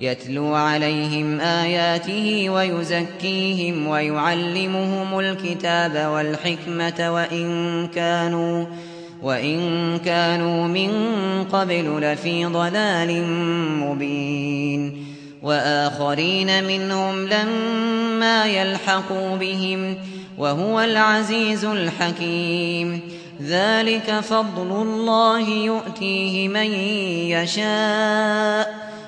يتلو عليهم آياته ويزكيهم ويعلمهم الكتاب والحكمة وإن كانوا وإن كانوا من قبل لفي ضلال مبين وآخرين منهم لما يلحقوا بهم وهو العزيز الحكيم ذلك فضل الله يؤتيه من يشاء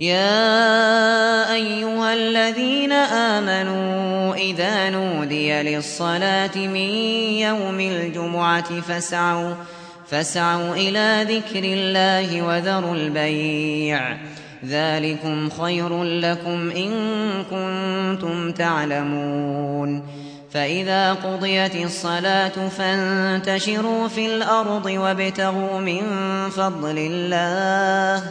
يا أيها الذين آمنوا إذا نودي للصلاة من يوم الجمعة فاسعوا, فاسعوا إلى ذكر الله وذروا البيع. ذلكم خير لكم إن كنتم تعلمون. فإذا قضيت الصلاة فانتشروا في الأرض وابتغوا من فضل الله.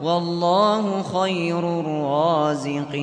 والله خير الرازقين.